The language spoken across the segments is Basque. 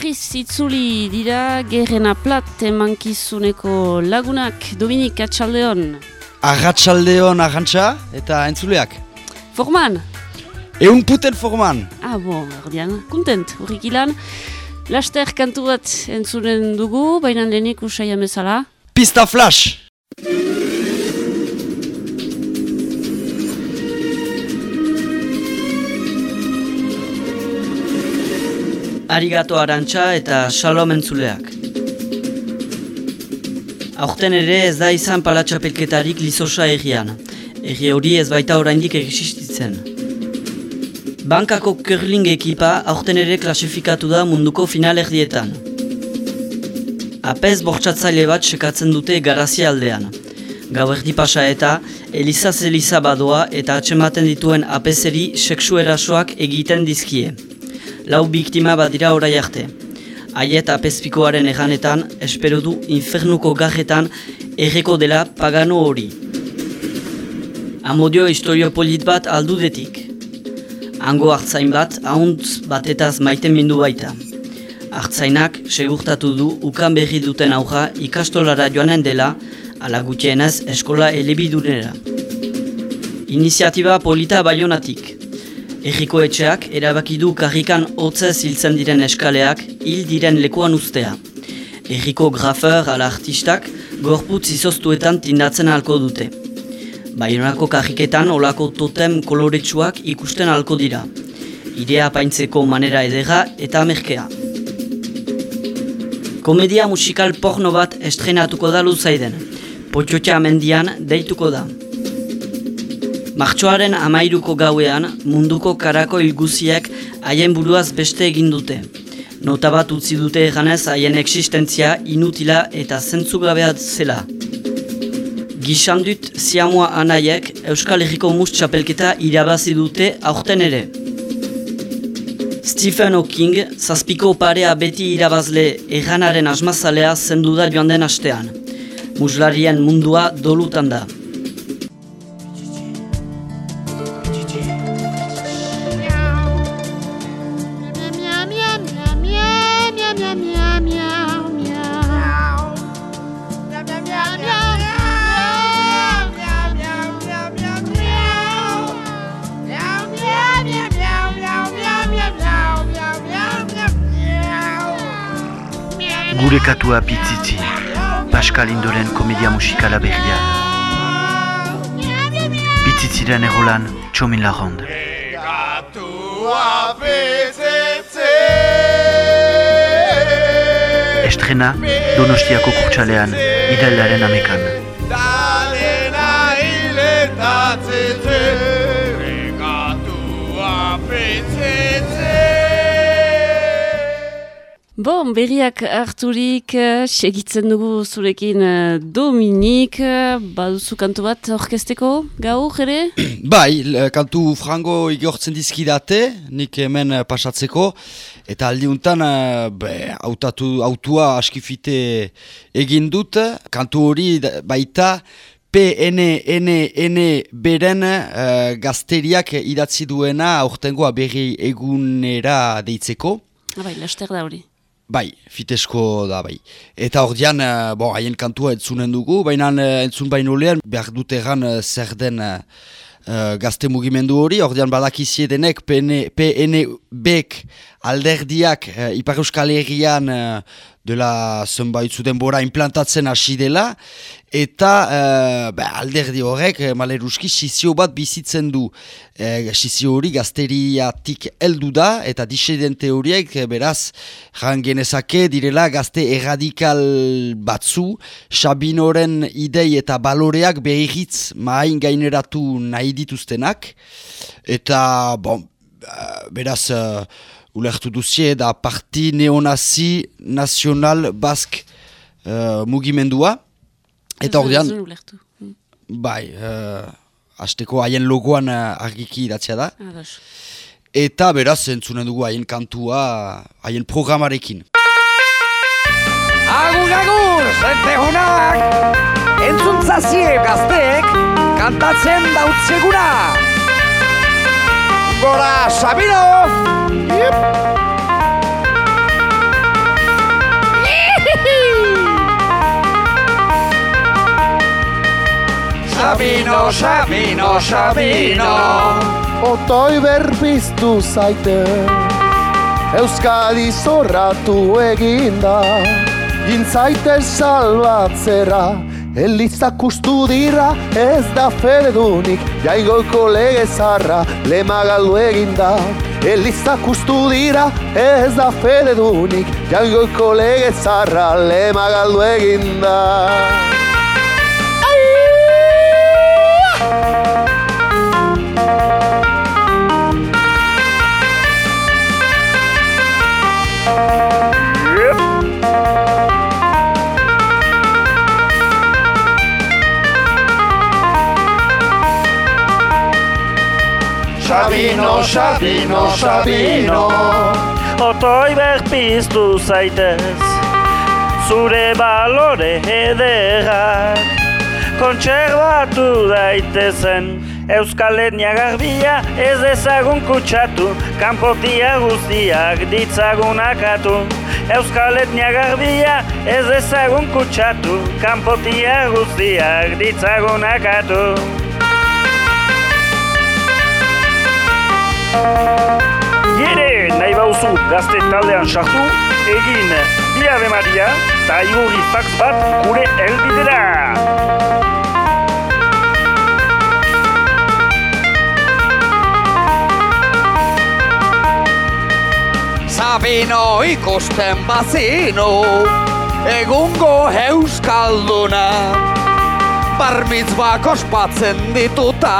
berriz itzuli dira gerrena plat emankizuneko lagunak Dominik Atxaldeon. Arratxaldeon arrantxa eta entzuleak. Forman? Eun puten forman. Ah, bo, erdian, kontent, horrik ilan. Laster kantu bat entzunen dugu, baina lehenik usai amezala. Pista flash! Arigato arantxa eta shalom entzuleak. Aurten ere ez da izan palatxapelketarik lizosa egian. Egi hori ez baita oraindik existitzen. Bankako curling ekipa aurten ere klasifikatu da munduko final erdietan. Apez bortxatzaile bat sekatzen dute garazia aldean. Gau erdi pasa eta Eliza badoa eta atxematen dituen apezeri seksu erasoak egiten dizkie. Lau biktima bat dira orai arte. Aiet apezpikoaren eganetan, espero du infernuko gajetan erreko dela pagano hori. Amodio historio polit bat aldudetik. Hango hartzain bat, ahuntz batetaz maiten mindu baita. Artzainak segurtatu du ukan berri duten auja ikastolara joanen dela, ala gutienez eskola elebidunera. Iniziatiba polita baionatik. Erriko etxeak erabaki du karrikan hotzez hiltzen diren eskaleak hil diren lekuan ustea. Erriko grafer ala artistak gorputz izoztuetan tindatzen halko dute. Baionako karriketan olako totem koloretsuak ikusten halko dira. Idea paintzeko manera edera eta merkea. Komedia musikal porno bat estrenatuko da luzaiden. Potxotxa mendian deituko da. Martxoaren amairuko gauean munduko karako ilguziek haien buruaz beste egin dute. Nota bat utzi dute eganez haien existentzia inutila eta zentzugabea zela. Gixandut ziamua anaiek Euskal Herriko Must Txapelketa irabazi dute aurten ere. Stephen Hawking, zazpiko parea beti irabazle erranaren asmazalea zendu da joan den astean. Muslarien mundua dolutan da. Gure katua pitzitzi, Pascal Indoren komedia musikala berria. Pitzitziren egolan, txomin lagond. Estrena, Donostiako kurtsalean, idailaren amekan. Bon, berriak harturik, eh, segitzen dugu zurekin eh, Dominik, eh, baduzu kantu bat orkesteko gaur ere? Bai, l- kantu frango igortzen dizkidate, nik hemen eh, pasatzeko, eta aldiuntan eh, be, autatu, autua askifite egin dut, kantu hori baita PNNN beren uh, gazteriak idatzi duena aurtengoa berri egunera deitzeko. Ah, bai, laster da hori. Bai, fitesko da bai. Eta ordean, uh, bon, haien kantua entzunen dugu, baina uh, entzun baino lehen behar dut egan uh, zer den uh, gazte mugimendu hori, ordean badakizie denek PNB-ek alderdiak uh, Ipar Euskal Herrian uh, dela zenbait zuten bora implantatzen hasi dela, eta uh, ba, alderdi horrek maleruski sizio bat bizitzen du. Eh, sizio hori gazteriatik heldu da, eta disidente horiek beraz jan genezake direla gazte erradikal batzu, Sabinoren idei eta baloreak behitz mahain gaineratu nahi dituztenak, eta bon, beraz uh, ulertu duzie da parti neonazi nazional bask uh, mugimendua, eta ordean, ez dut ulertu. Mm, bai, uh, asteko haien logoan uh, argiki idatzea da, ados. eta beraz entzunen dugu haien kantua haien programarekin. Agur, agur, zente honak! Entzun gazteek, kantatzen dautzeguna! Gora Sabino! Yep. Sabino, Sabino, Sabino. Otoi berpiztu zaite. Euskadi zorratu eginda Gintzaite salbatzera. Gintzaite Elizak ustu dira ez da fededunik Jaingoiko lege zarra lema galdu eginda Elizak ustu dira ez da fededunik Jaingoiko lege zarra lema galdu eginda Sabino, Sabino, Sabino. Otoi berpiztu zaitez Zure balore ederrak Kontserbatu daitezen Euskal etnia garbia ez ezagun kutsatu. Kanpotia guztiak ditzagunakatu Euskal etnia garbia ez ezagun kutsatu. Kanpotia guztiak ditzagunakatu Gire nahi bauzu gazte taldean sartu, egin Bia de Maria eta igurri fax bat gure elbidera. Sabino ikusten bazino Egungo euskalduna Barmitzbak ospatzen dituta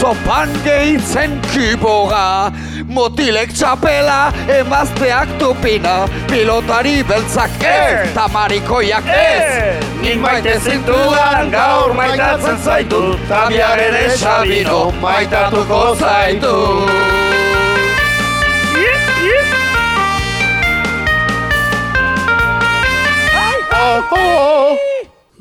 Zopan gehitzen kiboga Motilek txapela, emazteak tupina Pilotari beltzak ez, tamarikoiak ez. Nik maite zintudan gaur maitatzen zaitu Tabiar ere Sabino maitatuko zaitu.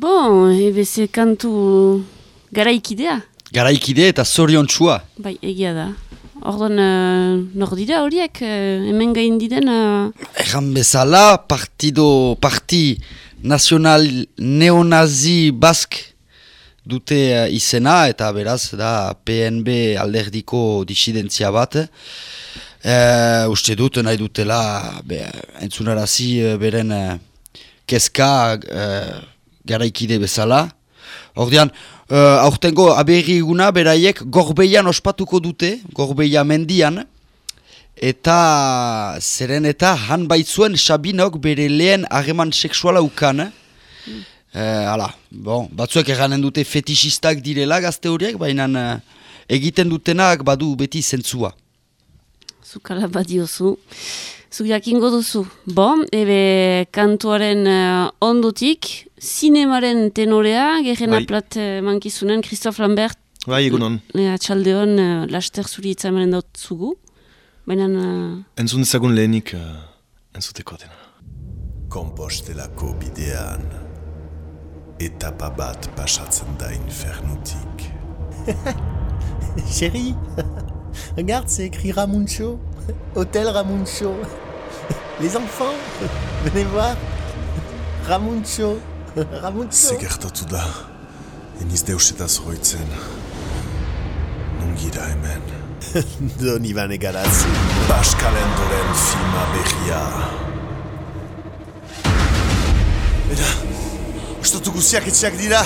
Bon, ebeze kantu garaikidea. Garaikide eta zorion txua. Bai, egia da. Orduan, uh, nor dira horiek, uh, hemen gain diden... Uh, Erran bezala, partido, parti nazional neonazi bask dute eh, izena eta beraz da PNB alderdiko disidentzia bat. Eh, uste dut nahi dutela be, entzunarazi eh, beren eh, kezka eh, garaikide bezala. Ordean, uh, aurtengo aberri eguna beraiek gorbeian ospatuko dute, gorbeia mendian, eta zeren eta han baitzuen Sabinok bere lehen harreman seksuala ukan. Mm. hala, bon, batzuek erranen dute fetixistak direla gazte horiek, baina eh, egiten dutenak badu beti zentzua. zukala badiozu. Zu jakingo duzu. Bon, ebe kantuaren uh, ondotik, zinemaren tenorea, gerren Bai. aplat uh, mankizunen, Christophe Lambert, Bai, egunon. uh, atxaldeon, uh, laster zuri itzamaren dut zugu. Baina, uh, Entzun ezagun lehenik uh, entzuteko dena. Kompostelako bidean etapa bat pasatzen da infernutik. Chérie, regarde, c'est écrit Ramuncho. Hôtel Ramuncho. Les enfants, venez voir. Ramuncho. Ramuncho. Ze gertatu da, eniz deusetaz hoitzen. Nungira hemen. Don Ivan Egarazzi. Baskalendoren filma berria. Eta, ustatu guziak etxeak dira.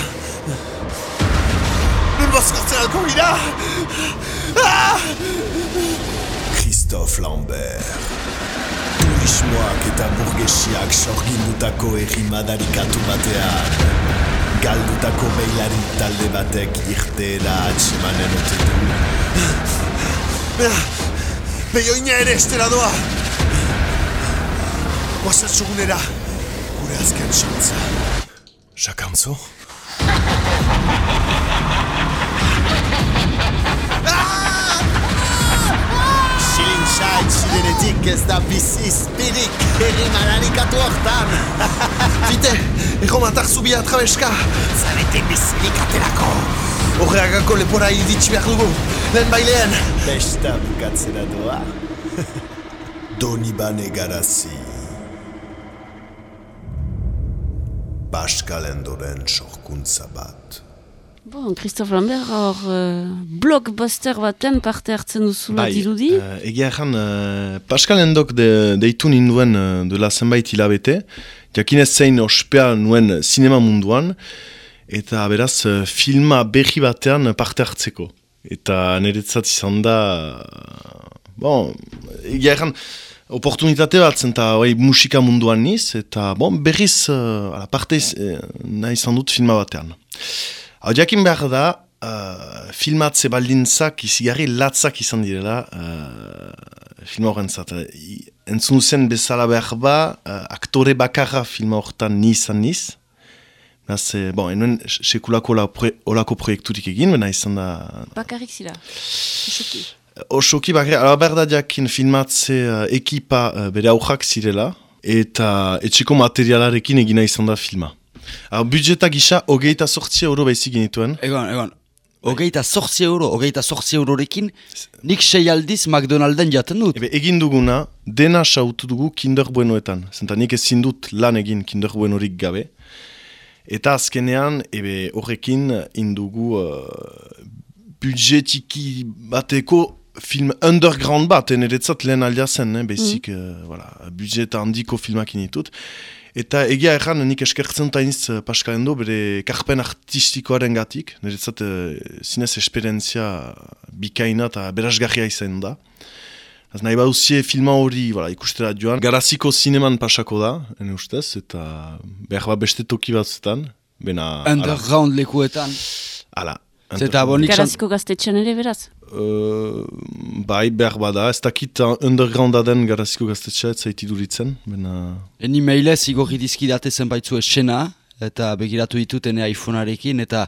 Non bozkartzen alko gira. Ah! Christophe Lambert. Turismoak eta burgesiak sorgindutako errimadarikatu batean. Galdutako beilari talde batek irteera atsemanen ote du. Bera, behioina ere estera doa. Guazen zugunera, gure azken xantza. Jakantzo? Itxidenetik ez da bizi izpirik herrimadarikatu hortan. Fite, erromatar zubia trabeska. Zaretik bizirik aterako. Horreagako lepora iritsi behar dugu. Lehen bailean. Besta bukatzera doa. Donibane Garazi. Baskalendoren sorkuntza bat. Bon, Christophe Lambert hor uh, blockbuster baten parte hartzen duzula Bai, dirudi. uh, egia erran, uh, Pascal Endok de, deitu ninduen uh, dela zenbait hilabete, jakinez zein ospea nuen sinema munduan, eta beraz uh, filma berri batean parte hartzeko. Eta niretzat izan da, uh, bon, egia erran, oportunitate bat zen eta oi, musika munduan niz, eta bon, berriz uh, ala, parte iz- eh, nahi izan dut filma batean. Hau jakin behar da, uh, filmatze baldintzak izigarri latzak izan direla uh, filma horrentzat. I- Entzun zen bezala behar ba, uh, aktore bakarra filma horretan ni izan niz. Beraz, eh, bon, enuen se- sekulako olako proiekturik egin, baina izan da Bakarrik zira. Usuki. Osoki bakre, ala berda jakin filmatze uh, ekipa uh, bere aurrak zirela, eta etxeko materialarekin egina izan da filma. Ara, budjeta gisa, hogeita sortzi euro baizik genituen. Egon, egon. Hogeita sortzi euro, hogeita sortzi eurorekin, nik sei aldiz McDonalden jaten dut. Ebe, egin duguna, dena sautu dugu Kinder Buenoetan. Zenta nik ezin dut lan egin Kinder Buenorik gabe. Eta azkenean, ebe, horrekin indugu uh, budgetiki bateko film underground bat, eneretzat lehen aldea zen, eh, bezik, mm. voilà, budget handiko filmak initut. Eta egia erran nik eskertzen tainiz uh, Pascalendo bere karpen artistikoaren gatik, niretzat uh, zinez esperientzia bikaina eta berazgarria izan da. Az nahi baduzie filma hori voilà, ikustera joan, garaziko zineman pasako da, ene ustez, eta behar bat beste toki batzutan, bena... Underground lekuetan. Ala. Zeta bonik Garaziko gaztetxean ere beraz. Uh, bai, behar bada, ez dakit uh, undergrounda den garaziko gaztetxea, ez zaiti duritzen, bena... Eni mailez igorri dizkidate zenbaitzu esena, eta begiratu ditut ene iPhonearekin, eta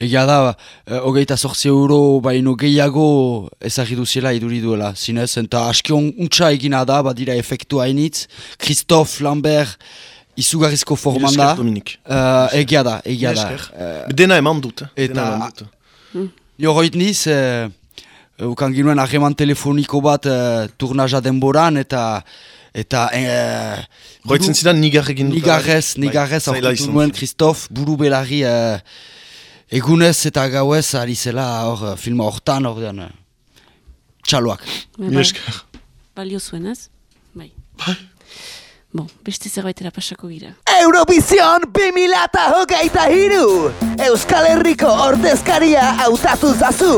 egia da, eh, hogeita sortzi euro baino gehiago ezagri duziela iduri duela, zinez, eta aski untsa egina da, badira efektu hainitz, Christophe Lambert, izugarrizko forman da. esker, Dominik. Eh, egia da, egia da. Dena eman dut, eh? Eta- Dena eman dut. Joroit niz, eh, ukan ginuen harreman telefoniko bat eh, turnaja denboran, eta eta eh, Roitzen zidan nigar egin dut. Nigarrez, Bai, nigarrez aurkitu izan nuen. Christophe buru belarri eh, egunez eta gauez ari zela hor eh, filma hortan ordean eh, txaloak. Bai, bai. Balio zuen, ez? Bai. Bon, beste zerbaitera pasako gira. Eurovision 2008 hiru! Euskal Herriko ordezkaria hautatu zazu!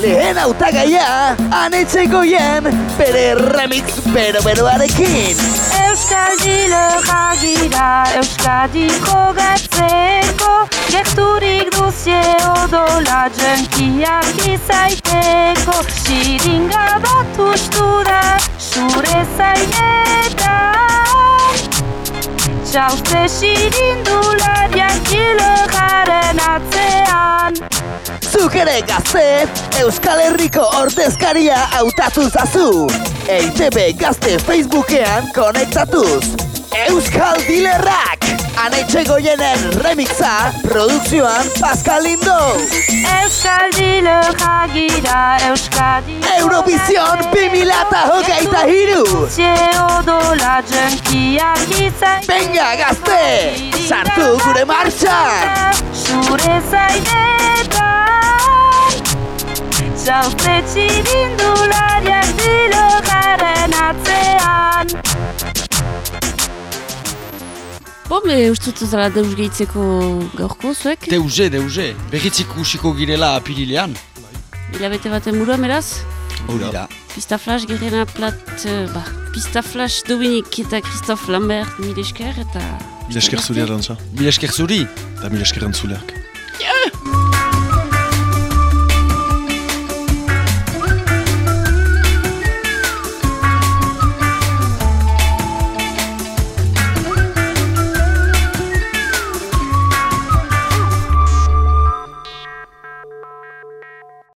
Lehen hautagaia, anetxegoien, bere remix bero-beroarekin! Euskal Diloja gira, Euskadi jogatzeko Gerturik duzie odola jenkiak izaiteko Xiringa bat ustu da, sure zainetan Txauste xirindulariak Dilojaren atzean Zuk ere gazte, Euskal Herriko ordezkaria hautatu zazu! EITB gazte Facebookean konektatuz! Euskal Dilerrak! Anetxegoienen remixa, produkzioan Pascal Lindo! Euskal Diloja gira, Euskadi Eurovision 2008 hiru! Duzie odola jenkiak izaiteko Venga, gazte! Sartu gure martxan! Zure zainetan Txauste txirindulariak dilogaren atzean Bon, be, ustut zala deus gehitzeko gaurko zuek? Deuze, deuze, berritzik usiko girela apirilean. Hilabete baten buruan, beraz? Hori da. Pista Flash, Gerena Plat, eh, ba, Pista Flash, Dominik eta Christophe Lambert, mil esker eta... Mila esker zuri arantza. Mila esker zuri. Eta mila esker entzuleak.